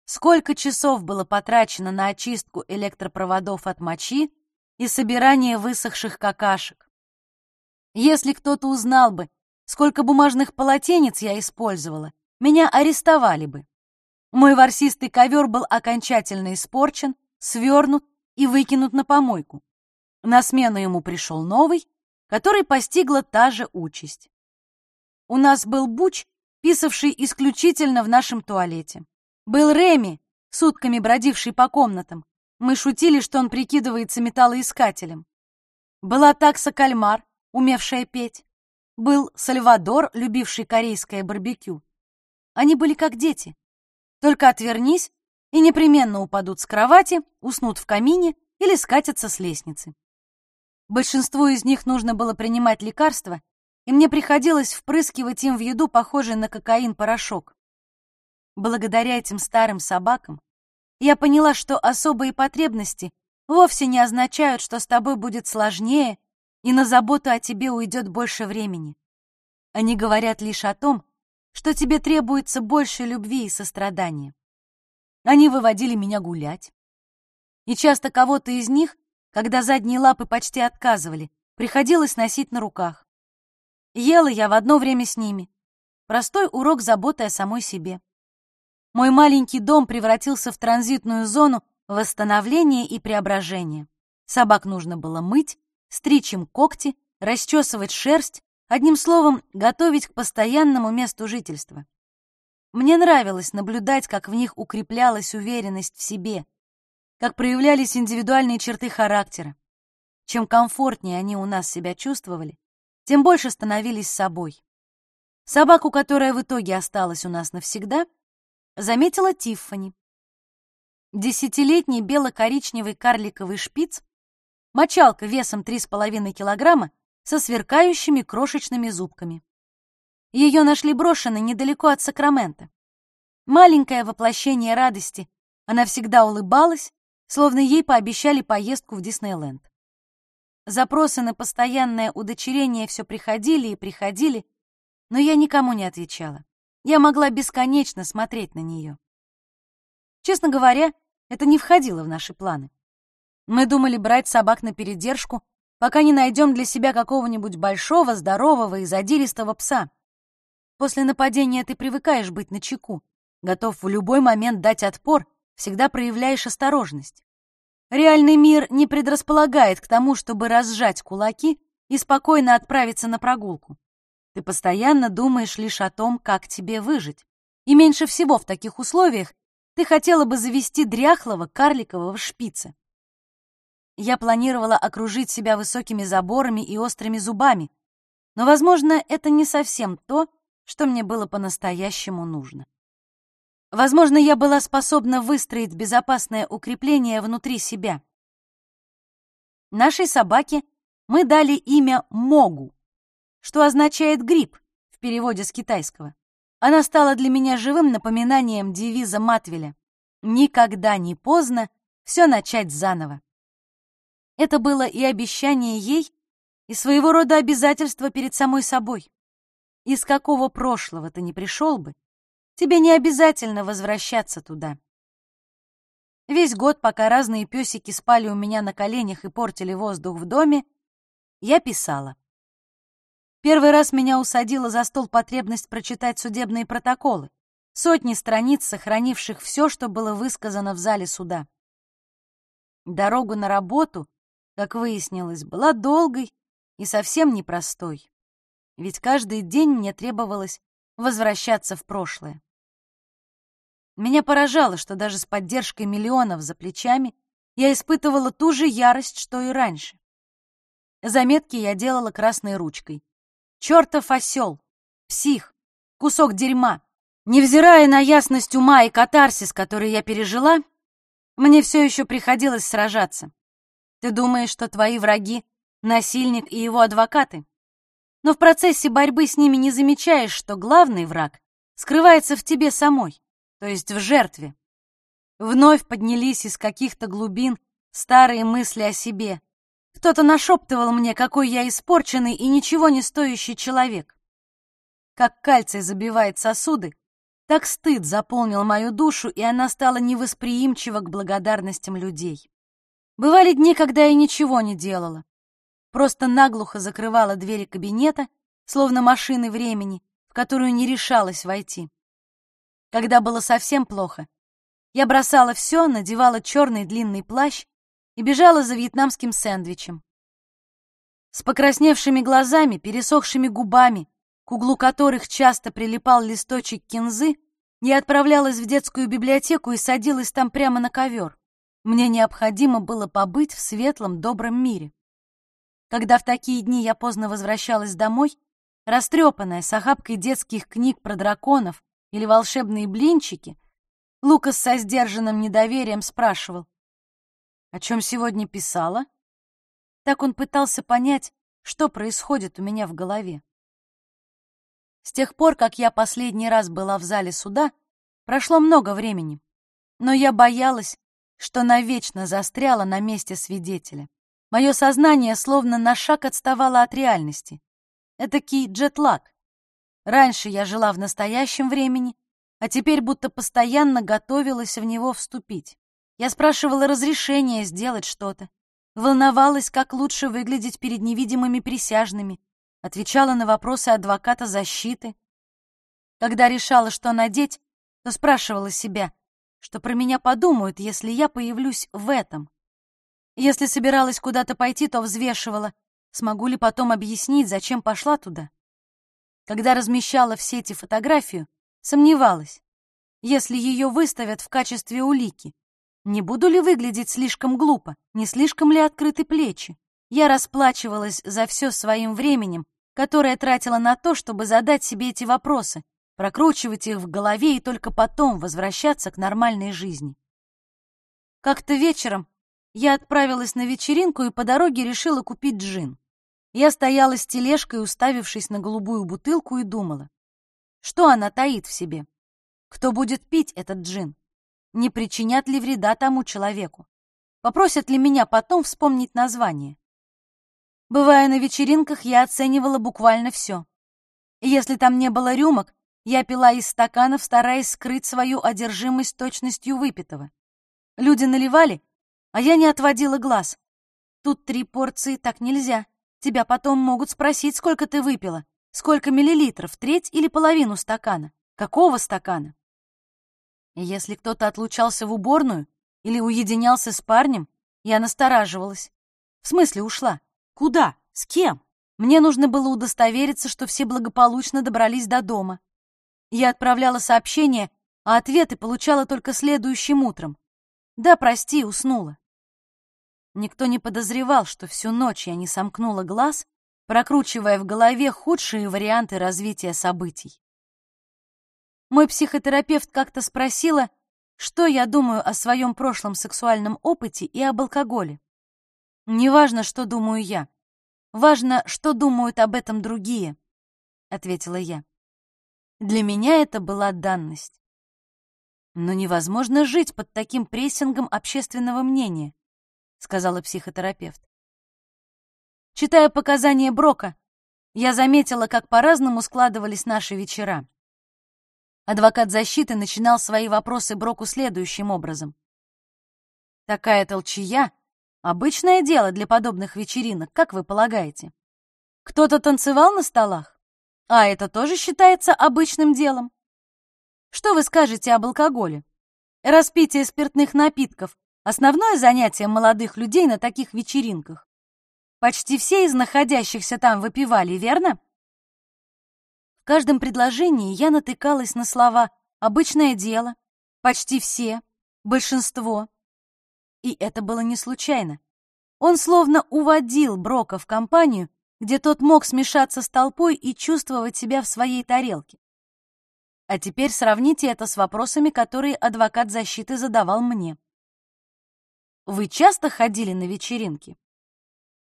Сколько часов было потрачено на очистку электропроводов от мочи и собирание высохших какашек. Если кто-то узнал бы, сколько бумажных полотенец я использовала, меня арестовали бы. Мой ворсистый ковер был окончательно испорчен, свернут и выкинут на помойку. На смену ему пришел новый, который постигла та же участь. У нас был Буч, писавший исключительно в нашем туалете. Был Реми, сутками бродивший по комнатам. Мы шутили, что он прикидывается металлоискателем. Была такса Кальмар, умевшая петь. Был Сальвадор, любивший корейское барбекю. Они были как дети. Только отвернись, и непременно упадут с кровати, уснут в камине или скатятся с лестницы. Большинству из них нужно было принимать лекарства, и мне приходилось впрыскивать им в еду похожий на кокаин порошок. Благодаря этим старым собакам я поняла, что особые потребности вовсе не означают, что с тобой будет сложнее и на заботу о тебе уйдет больше времени. Они говорят лишь о том, что тебе требуется больше любви и сострадания. Они выводили меня гулять. И часто кого-то из них, когда задние лапы почти отказывали, приходилось носить на руках. Ела я в одно время с ними. Простой урок заботы о самой себе. Мой маленький дом превратился в транзитную зону восстановления и преображения. Собак нужно было мыть, стричь им когти, расчесывать шерсть, Одним словом, готовить к постоянному месту жительства. Мне нравилось наблюдать, как в них укреплялась уверенность в себе, как проявлялись индивидуальные черты характера. Чем комфортнее они у нас себя чувствовали, тем больше становились собой. Собаку, которая в итоге осталась у нас навсегда, заметила Тиффани. Десятилетний бело-коричневый карликовый шпиц, мочалка весом 3,5 килограмма, со сверкающими крошечными зубками. Ее нашли брошенной недалеко от Сакрамента. Маленькое воплощение радости, Она всегда улыбалась, словно ей пообещали поездку в Диснейленд. Запросы на постоянное удочерение все приходили и приходили, но я никому не отвечала. Я могла бесконечно смотреть на нее. Честно говоря, это не входило в наши планы. Мы думали брать собак на передержку, пока не найдем для себя какого-нибудь большого, здорового и задиристого пса. После нападения ты привыкаешь быть начеку, готов в любой момент дать отпор, всегда проявляешь осторожность. Реальный мир не предрасполагает к тому, чтобы разжать кулаки и спокойно отправиться на прогулку. Ты постоянно думаешь лишь о том, как тебе выжить. И меньше всего в таких условиях ты хотела бы завести дряхлого карликового шпица. Я планировала окружить себя высокими заборами и острыми зубами, но, возможно, это не совсем то, что мне было по-настоящему нужно. Возможно, я была способна выстроить безопасное укрепление внутри себя. Нашей собаке мы дали имя Могу, что означает «гриб» в переводе с китайского. Она стала для меня живым напоминанием девиза Матвеля «Никогда не поздно все начать заново». Это было и обещание ей, и своего рода обязательство перед самой собой. Из какого прошлого ты не пришел бы, Тебе не обязательно возвращаться туда. Весь год, пока разные песики спали у меня на коленях и портили воздух в доме, я писала. Первый раз меня усадила за стол потребность прочитать судебные протоколы, сотни страниц, сохранивших все, что было высказано в зале суда. Дорогу на работу, как выяснилось, была долгой и совсем непростой, ведь каждый день мне требовалось возвращаться в прошлое. Меня поражало, что даже с поддержкой миллионов за плечами я испытывала ту же ярость, что и раньше. Заметки я делала красной ручкой. Чёртов осёл, псих, кусок дерьма. Невзирая на ясность ума и катарсис, который я пережила, мне все еще приходилось сражаться. Ты думаешь, что твои враги — насильник и его адвокаты? но в процессе борьбы с ними не замечаешь, что главный враг скрывается в тебе самой, то есть в жертве. Вновь поднялись из каких-то глубин старые мысли о себе. Кто-то нашептывал мне, какой я испорченный и ничего не стоящий человек. Как кальций забивает сосуды, так стыд заполнил мою душу, и она стала невосприимчива к благодарностям людей. Бывали дни, когда я ничего не делала, просто наглухо закрывала двери кабинета, словно машины времени, в которую не решалась войти. Когда было совсем плохо, я бросала все, надевала черный длинный плащ и бежала за вьетнамским сэндвичем. С покрасневшими глазами, пересохшими губами, к углу которых часто прилипал листочек кинзы, я отправлялась в детскую библиотеку и садилась там прямо на ковер. Мне необходимо было побыть в светлом, добром мире. Когда в такие дни я поздно возвращалась домой, растрепанная, с охапкой детских книг про драконов или волшебные блинчики, Лукас со сдержанным недоверием спрашивал, «О чем сегодня писала?» Так он пытался понять, что происходит у меня в голове. С тех пор, как я последний раз была в зале суда, прошло много времени, но я боялась, что навечно застряла на месте свидетеля. Мое сознание словно на шаг отставало от реальности. Этакий джетлаг. Раньше я жила в настоящем времени, а теперь будто постоянно готовилась в него вступить. Я спрашивала разрешения сделать что-то, волновалась, как лучше выглядеть перед невидимыми присяжными, отвечала на вопросы адвоката защиты. Когда решала, что надеть, то спрашивала себя, что про меня подумают, если я появлюсь в этом. Если собиралась куда-то пойти, то взвешивала, смогу ли потом объяснить, зачем пошла туда. Когда размещала в сети фотографию, сомневалась, если ее выставят в качестве улики, не буду ли выглядеть слишком глупо, не слишком ли открыты плечи. Я расплачивалась за все своим временем, которое тратила на то, чтобы задать себе эти вопросы, прокручивать их в голове и только потом возвращаться к нормальной жизни. Как-то вечером я отправилась на вечеринку и по дороге решила купить джин. Я стояла с тележкой, уставившись на голубую бутылку, и думала, что она таит в себе. Кто будет пить этот джин? не причинят ли вреда тому человеку. Попросят ли меня потом вспомнить название. Бывая на вечеринках, я оценивала буквально все. Если там не было рюмок, я пила из стаканов, стараясь скрыть свою одержимость точностью выпитого. Люди наливали, а я не отводила глаз. Тут три порции, так нельзя. Тебя потом могут спросить, сколько ты выпила, сколько миллилитров, треть или половину стакана, какого стакана. Если кто-то отлучался в уборную или уединялся с парнем, я настораживалась. В смысле ушла? Куда? С кем? Мне нужно было удостовериться, что все благополучно добрались до дома. Я отправляла сообщение, а ответы получала только следующим утром. Да, прости, уснула. Никто не подозревал, что всю ночь я не сомкнула глаз, прокручивая в голове худшие варианты развития событий. Мой психотерапевт как-то спросила, что я думаю о своем прошлом сексуальном опыте и об алкоголе. «Неважно, что думаю я. Важно, что думают об этом другие», — ответила я. Для меня это была данность. Но невозможно жить под таким прессингом общественного мнения сказала психотерапевт. Читая показания Брока, я заметила, как по-разному складывались наши вечера. Адвокат защиты начинал свои вопросы Броку следующим образом. «Такая толчая — обычное дело для подобных вечеринок, как вы полагаете? Кто-то танцевал на столах? А это тоже считается обычным делом? Что вы скажете об алкоголе? Распитие спиртных напитков Основное занятие молодых людей на таких вечеринках. Почти все из находящихся там выпивали, верно? В каждом предложении я натыкалась на слова «обычное дело», «почти все», «большинство». И это было не случайно. Он словно уводил Брока в компанию, где тот мог смешаться с толпой и чувствовать себя в своей тарелке. А теперь сравните это с вопросами, которые адвокат защиты задавал мне. Вы часто ходили на вечеринки?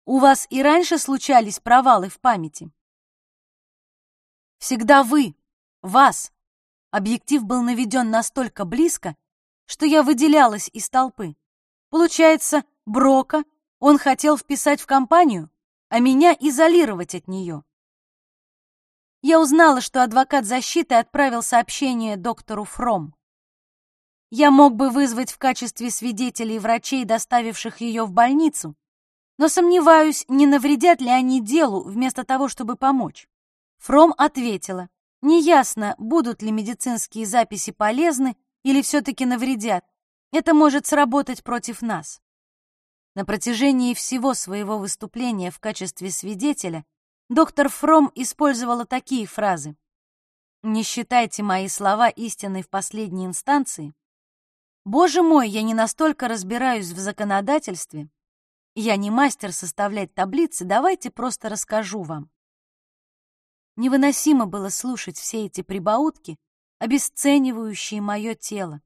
У вас и раньше случались провалы в памяти? Всегда вы, вас. Объектив был наведен настолько близко, что я выделялась из толпы. Получается, Брока он хотел вписать в компанию, а меня изолировать от нее. Я узнала, что адвокат защиты отправил сообщение доктору Фром. Я мог бы вызвать в качестве свидетелей врачей, доставивших ее в больницу, но сомневаюсь, не навредят ли они делу вместо того, чтобы помочь. Фром ответила, неясно, будут ли медицинские записи полезны или все-таки навредят. Это может сработать против нас. На протяжении всего своего выступления в качестве свидетеля доктор Фром использовала такие фразы. «Не считайте мои слова истиной в последней инстанции, Боже мой, я не настолько разбираюсь в законодательстве. Я не мастер составлять таблицы, давайте просто расскажу вам. Невыносимо было слушать все эти прибаутки, обесценивающие мое тело.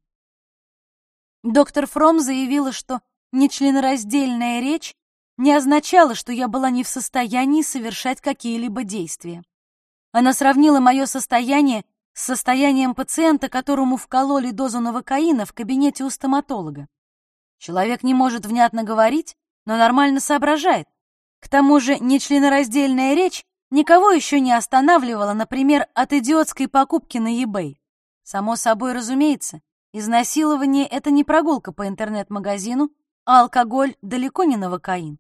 Доктор Фром заявила, что нечленораздельная речь не означала, что я была не в состоянии совершать какие-либо действия. Она сравнила мое состояние с состоянием пациента, которому вкололи дозу новокаина в кабинете у стоматолога. Человек не может внятно говорить, но нормально соображает. К тому же нечленораздельная речь никого еще не останавливала, например, от идиотской покупки на eBay. Само собой разумеется, изнасилование — это не прогулка по интернет-магазину, а алкоголь далеко не новокаин.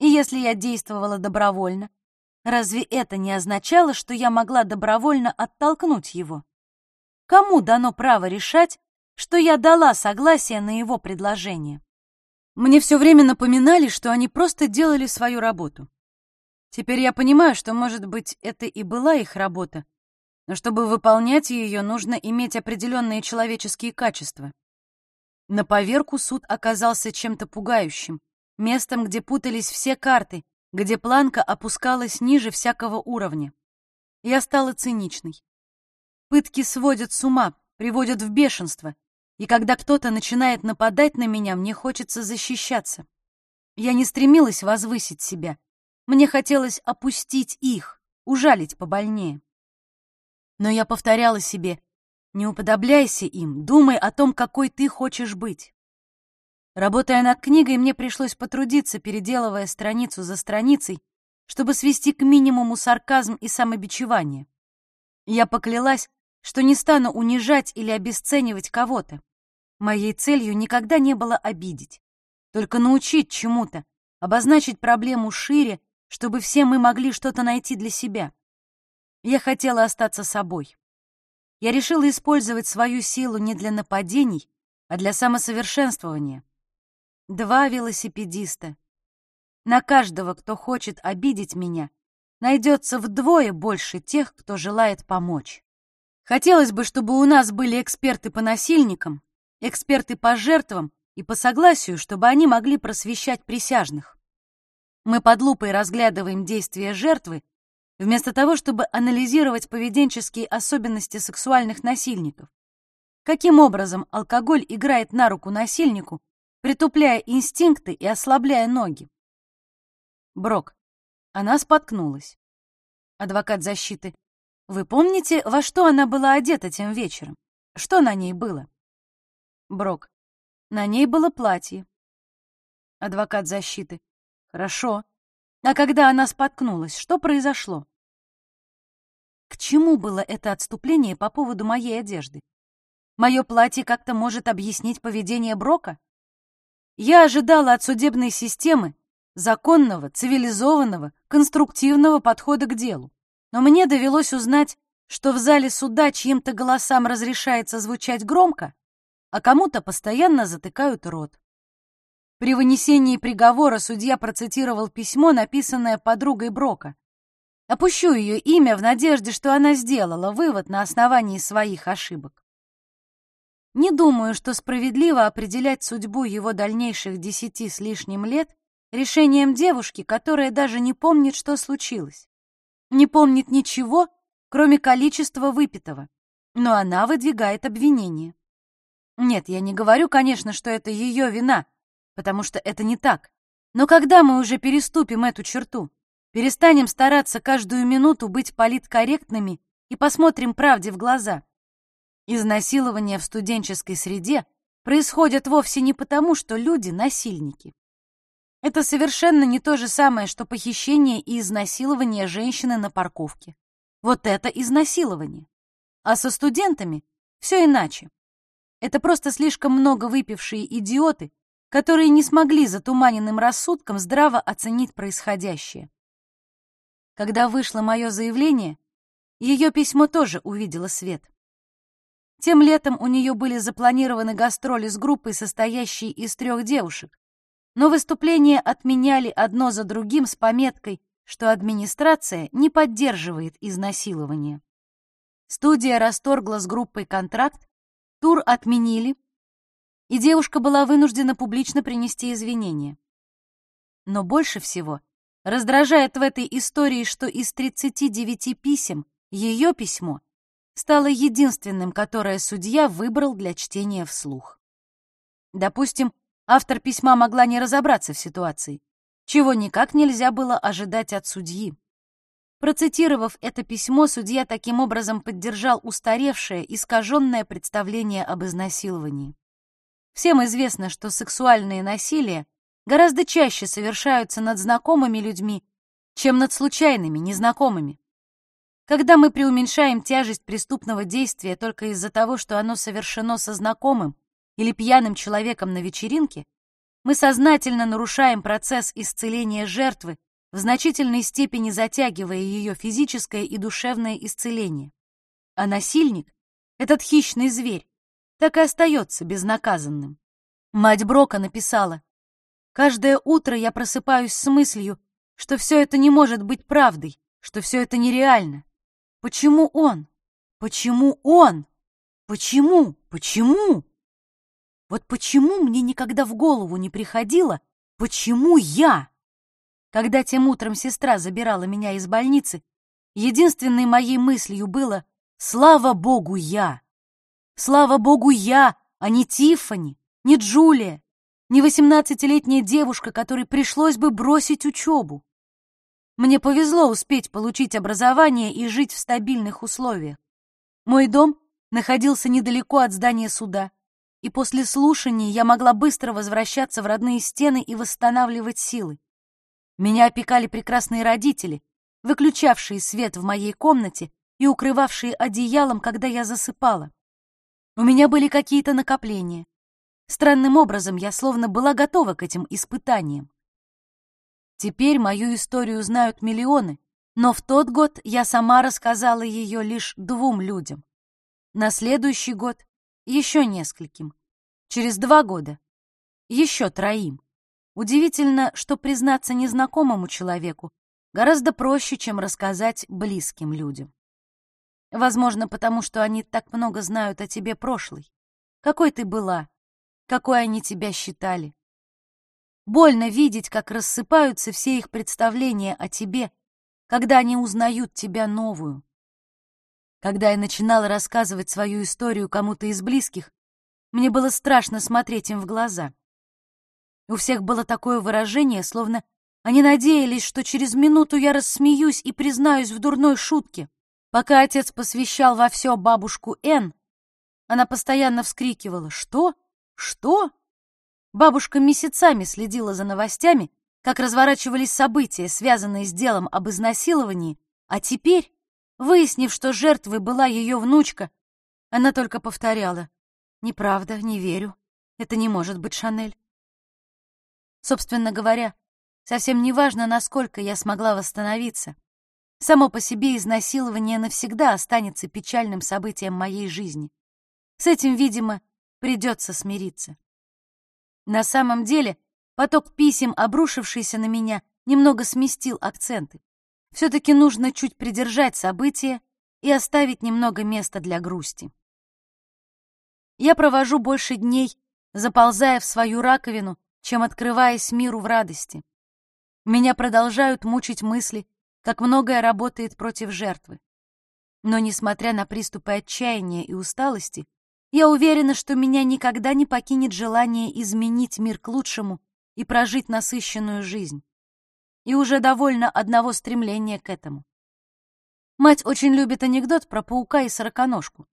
И если я действовала добровольно, Разве это не означало, что я могла добровольно оттолкнуть его? Кому дано право решать, что я дала согласие на его предложение? Мне все время напоминали, что они просто делали свою работу. Теперь я понимаю, что, может быть, это и была их работа, но чтобы выполнять ее, нужно иметь определенные человеческие качества. На поверку суд оказался чем-то пугающим, местом, где путались все карты, где планка опускалась ниже всякого уровня. Я стала циничной. Пытки сводят с ума, приводят в бешенство, и когда кто-то начинает нападать на меня, мне хочется защищаться. Я не стремилась возвысить себя. Мне хотелось опустить их, ужалить побольнее. Но я повторяла себе, Не уподобляйся им, думай о том, какой ты хочешь быть. Работая над книгой, мне пришлось потрудиться, переделывая страницу за страницей, чтобы свести к минимуму сарказм и самобичевание. Я поклялась, что не стану унижать или обесценивать кого-то. Моей целью никогда не было обидеть, только научить чему-то, обозначить проблему шире, чтобы все мы могли что-то найти для себя. Я хотела остаться собой я решила использовать свою силу не для нападений, а для самосовершенствования. Два велосипедиста. На каждого, кто хочет обидеть меня, найдется вдвое больше тех, кто желает помочь. Хотелось бы, чтобы у нас были эксперты по насильникам, эксперты по жертвам и по согласию, чтобы они могли просвещать присяжных. Мы под лупой разглядываем действия жертвы вместо того, чтобы анализировать поведенческие особенности сексуальных насильников. Каким образом алкоголь играет на руку насильнику, притупляя инстинкты и ослабляя ноги? Брок. Она споткнулась. Адвокат защиты. Вы помните, во что она была одета тем вечером? Что на ней было? Брок. На ней было платье. Адвокат защиты. Хорошо. А когда она споткнулась, что произошло? К чему было это отступление по поводу моей одежды? Мое платье как-то может объяснить поведение Брока? Я ожидала от судебной системы законного, цивилизованного, конструктивного подхода к делу. Но мне довелось узнать, что в зале суда чьим-то голосам разрешается звучать громко, а кому-то постоянно затыкают рот. При вынесении приговора судья процитировал письмо, написанное подругой Брока. Опущу ее имя в надежде, что она сделала вывод на основании своих ошибок. Не думаю, что справедливо определять судьбу его дальнейших десяти с лишним лет решением девушки, которая даже не помнит, что случилось. Не помнит ничего, кроме количества выпитого. Но она выдвигает обвинение. Нет, я не говорю, конечно, что это ее вина — потому что это не так. Но когда мы уже переступим эту черту, перестанем стараться каждую минуту быть политкорректными и посмотрим правде в глаза? Изнасилования в студенческой среде происходят вовсе не потому, что люди — насильники. Это совершенно не то же самое, что похищение и изнасилование женщины на парковке. Вот это изнасилование. А со студентами все иначе. Это просто слишком много выпившие идиоты, которые не смогли затуманенным рассудком здраво оценить происходящее. Когда вышло мое заявление, ее письмо тоже увидело свет. Тем летом у нее были запланированы гастроли с группой, состоящей из трех девушек, но выступления отменяли одно за другим с пометкой, что администрация не поддерживает изнасилование. Студия расторгла с группой контракт, тур отменили, и девушка была вынуждена публично принести извинения. Но больше всего раздражает в этой истории, что из 39 писем ее письмо стало единственным, которое судья выбрал для чтения вслух. Допустим, автор письма могла не разобраться в ситуации, чего никак нельзя было ожидать от судьи. Процитировав это письмо, судья таким образом поддержал устаревшее, искаженное представление об изнасиловании. Всем известно, что сексуальные насилия гораздо чаще совершаются над знакомыми людьми, чем над случайными, незнакомыми. Когда мы преуменьшаем тяжесть преступного действия только из-за того, что оно совершено со знакомым или пьяным человеком на вечеринке, мы сознательно нарушаем процесс исцеления жертвы, в значительной степени затягивая ее физическое и душевное исцеление. А насильник, этот хищный зверь, так и остается безнаказанным. Мать Брока написала, «Каждое утро я просыпаюсь с мыслью, что все это не может быть правдой, что все это нереально. Почему он? Почему он? Почему? Почему? Вот почему мне никогда в голову не приходило, почему я? Когда тем утром сестра забирала меня из больницы, единственной моей мыслью было «Слава Богу, я!» Слава богу, я, а не Тиффани, не Джулия, не восемнадцатилетняя девушка, которой пришлось бы бросить учебу. Мне повезло успеть получить образование и жить в стабильных условиях. Мой дом находился недалеко от здания суда, и после слушаний я могла быстро возвращаться в родные стены и восстанавливать силы. Меня опекали прекрасные родители, выключавшие свет в моей комнате и укрывавшие одеялом, когда я засыпала. У меня были какие-то накопления. Странным образом я словно была готова к этим испытаниям. Теперь мою историю знают миллионы, но в тот год я сама рассказала ее лишь двум людям. На следующий год еще нескольким. Через два года еще троим. Удивительно, что признаться незнакомому человеку гораздо проще, чем рассказать близким людям. Возможно, потому что они так много знают о тебе прошлой. Какой ты была, какой они тебя считали. Больно видеть, как рассыпаются все их представления о тебе, когда они узнают тебя новую. Когда я начинала рассказывать свою историю кому-то из близких, мне было страшно смотреть им в глаза. У всех было такое выражение, словно они надеялись, что через минуту я рассмеюсь и признаюсь в дурной шутке. Пока отец посвящал во все бабушку Н, она постоянно вскрикивала «Что? Что?». Бабушка месяцами следила за новостями, как разворачивались события, связанные с делом об изнасиловании, а теперь, выяснив, что жертвой была ее внучка, она только повторяла «Неправда, не верю, это не может быть Шанель». Собственно говоря, совсем не важно, насколько я смогла восстановиться. Само по себе изнасилование навсегда останется печальным событием моей жизни. С этим, видимо, придется смириться. На самом деле, поток писем, обрушившийся на меня, немного сместил акценты. Все-таки нужно чуть придержать события и оставить немного места для грусти. Я провожу больше дней, заползая в свою раковину, чем открываясь миру в радости. Меня продолжают мучить мысли как многое работает против жертвы. Но, несмотря на приступы отчаяния и усталости, я уверена, что меня никогда не покинет желание изменить мир к лучшему и прожить насыщенную жизнь. И уже довольно одного стремления к этому. Мать очень любит анекдот про паука и сороконожку.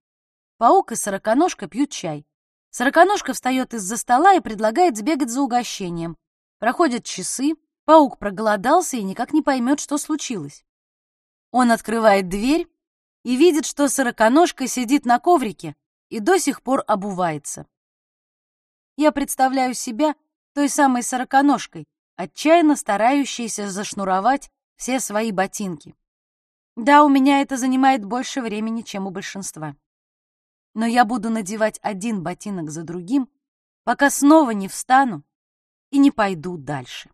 Паук и сороконожка пьют чай. Сороконожка встает из-за стола и предлагает сбегать за угощением. Проходят часы, Паук проголодался и никак не поймет, что случилось. Он открывает дверь и видит, что сороконожка сидит на коврике и до сих пор обувается. Я представляю себя той самой сороконожкой, отчаянно старающейся зашнуровать все свои ботинки. Да, у меня это занимает больше времени, чем у большинства. Но я буду надевать один ботинок за другим, пока снова не встану и не пойду дальше.